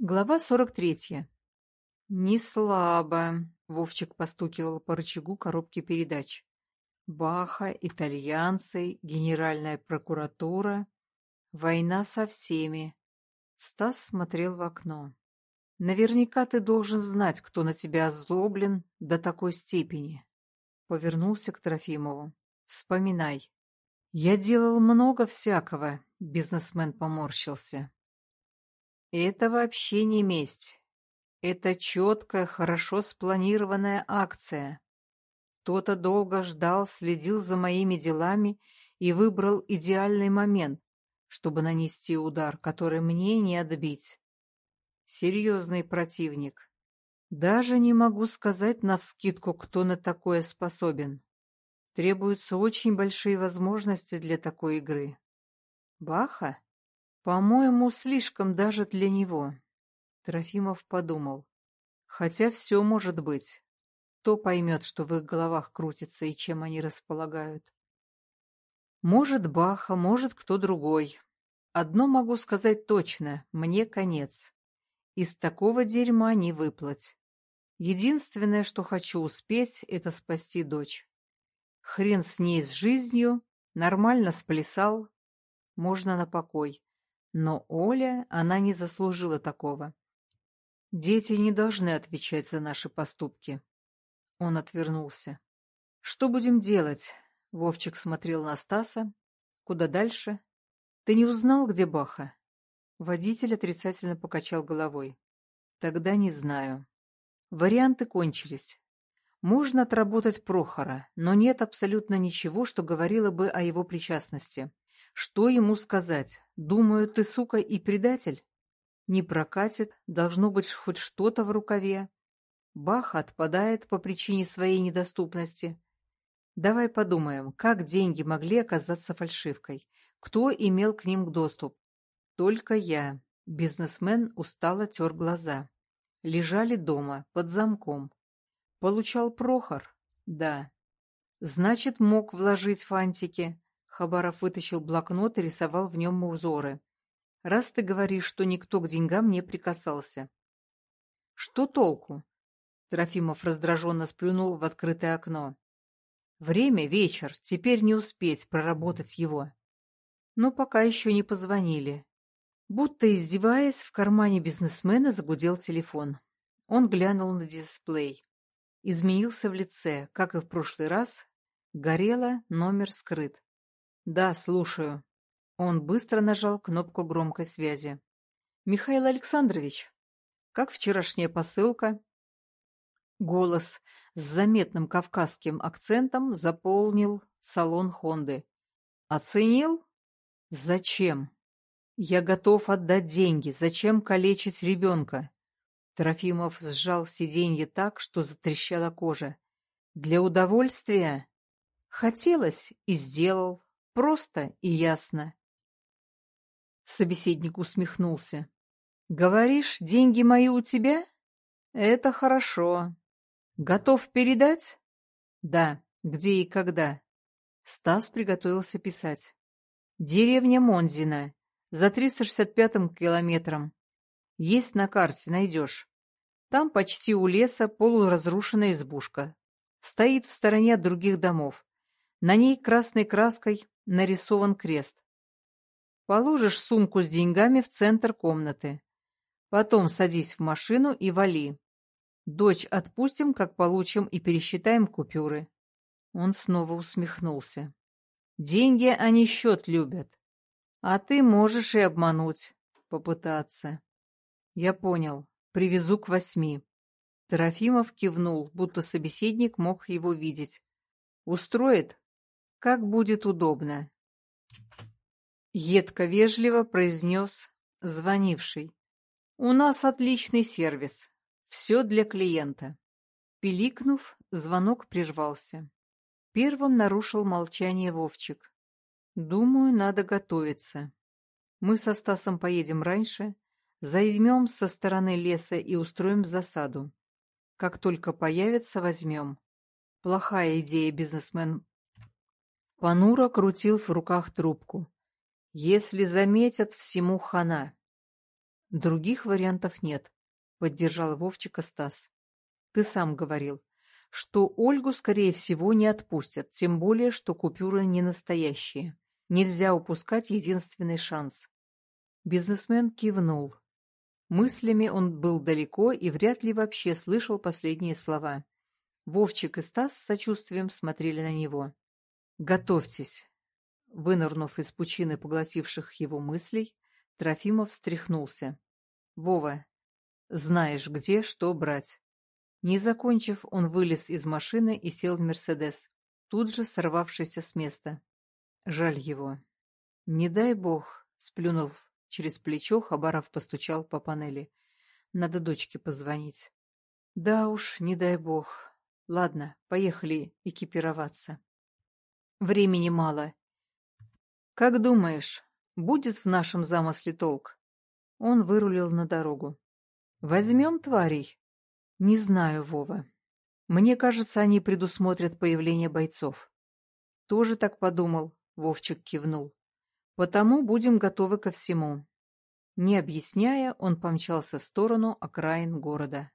Глава сорок третья. «Не слабо», — Вовчик постукивал по рычагу коробки передач. «Баха, итальянцы, генеральная прокуратура, война со всеми». Стас смотрел в окно. «Наверняка ты должен знать, кто на тебя озлоблен до такой степени». Повернулся к Трофимову. «Вспоминай». «Я делал много всякого», — бизнесмен поморщился. Это вообще не месть. Это четкая, хорошо спланированная акция. Кто-то долго ждал, следил за моими делами и выбрал идеальный момент, чтобы нанести удар, который мне не отбить. Серьезный противник. Даже не могу сказать навскидку, кто на такое способен. Требуются очень большие возможности для такой игры. Баха? По-моему, слишком даже для него. Трофимов подумал. Хотя все может быть. Кто поймет, что в их головах крутится и чем они располагают? Может, Баха, может, кто другой. Одно могу сказать точно, мне конец. Из такого дерьма не выплыть. Единственное, что хочу успеть, это спасти дочь. Хрен с ней с жизнью, нормально сплясал, можно на покой. Но Оля, она не заслужила такого. Дети не должны отвечать за наши поступки. Он отвернулся. Что будем делать? Вовчик смотрел на Стаса. Куда дальше? Ты не узнал, где Баха? Водитель отрицательно покачал головой. Тогда не знаю. Варианты кончились. Можно отработать Прохора, но нет абсолютно ничего, что говорило бы о его причастности. Что ему сказать? Думаю, ты, сука, и предатель? Не прокатит, должно быть хоть что-то в рукаве. Бах отпадает по причине своей недоступности. Давай подумаем, как деньги могли оказаться фальшивкой? Кто имел к ним доступ? Только я. Бизнесмен устало тер глаза. Лежали дома, под замком. Получал Прохор? Да. Значит, мог вложить фантики. Хабаров вытащил блокнот и рисовал в нем узоры. «Раз ты говоришь, что никто к деньгам не прикасался». «Что толку?» Трофимов раздраженно сплюнул в открытое окно. «Время — вечер, теперь не успеть проработать его». Но пока еще не позвонили. Будто издеваясь, в кармане бизнесмена загудел телефон. Он глянул на дисплей. Изменился в лице, как и в прошлый раз. Горело, номер скрыт. «Да, слушаю». Он быстро нажал кнопку громкой связи. «Михаил Александрович, как вчерашняя посылка?» Голос с заметным кавказским акцентом заполнил салон Хонды. «Оценил? Зачем? Я готов отдать деньги. Зачем калечить ребенка?» Трофимов сжал сиденье так, что затрещала кожа. «Для удовольствия? Хотелось и сделал. Просто и ясно. Собеседник усмехнулся. «Говоришь, деньги мои у тебя? Это хорошо. Готов передать?» «Да. Где и когда?» Стас приготовился писать. «Деревня Монзина. За 365-м километром. Есть на карте, найдешь. Там почти у леса полуразрушенная избушка. Стоит в стороне от других домов. На ней красной краской нарисован крест. Положишь сумку с деньгами в центр комнаты. Потом садись в машину и вали. Дочь отпустим, как получим, и пересчитаем купюры. Он снова усмехнулся. Деньги они счет любят. А ты можешь и обмануть, попытаться. Я понял. Привезу к восьми. Трофимов кивнул, будто собеседник мог его видеть. Устроит? Как будет удобно. Едко-вежливо произнес звонивший. У нас отличный сервис. Все для клиента. Пиликнув, звонок прервался. Первым нарушил молчание Вовчик. Думаю, надо готовиться. Мы со Стасом поедем раньше, займем со стороны леса и устроим засаду. Как только появится, возьмем. Плохая идея, бизнесмен Панура крутил в руках трубку. Если заметят, всему хана. Других вариантов нет, поддержал Вовчика Стас. Ты сам говорил, что Ольгу, скорее всего, не отпустят, тем более, что купюры не настоящие. Нельзя упускать единственный шанс. Бизнесмен кивнул. Мыслями он был далеко и вряд ли вообще слышал последние слова. Вовчик и Стас с сочувствием смотрели на него. «Готовьтесь!» Вынырнув из пучины поглотивших его мыслей, Трофимов встряхнулся. «Вова, знаешь, где что брать». Не закончив, он вылез из машины и сел в «Мерседес», тут же сорвавшийся с места. Жаль его. «Не дай бог», — сплюнув через плечо, Хабаров постучал по панели. «Надо дочке позвонить». «Да уж, не дай бог. Ладно, поехали экипироваться. Времени мало. Как думаешь, будет в нашем замысле толк?» Он вырулил на дорогу. «Возьмем тварей?» «Не знаю, Вова. Мне кажется, они предусмотрят появление бойцов». «Тоже так подумал», — Вовчик кивнул. «Потому будем готовы ко всему». Не объясняя, он помчался в сторону окраин города.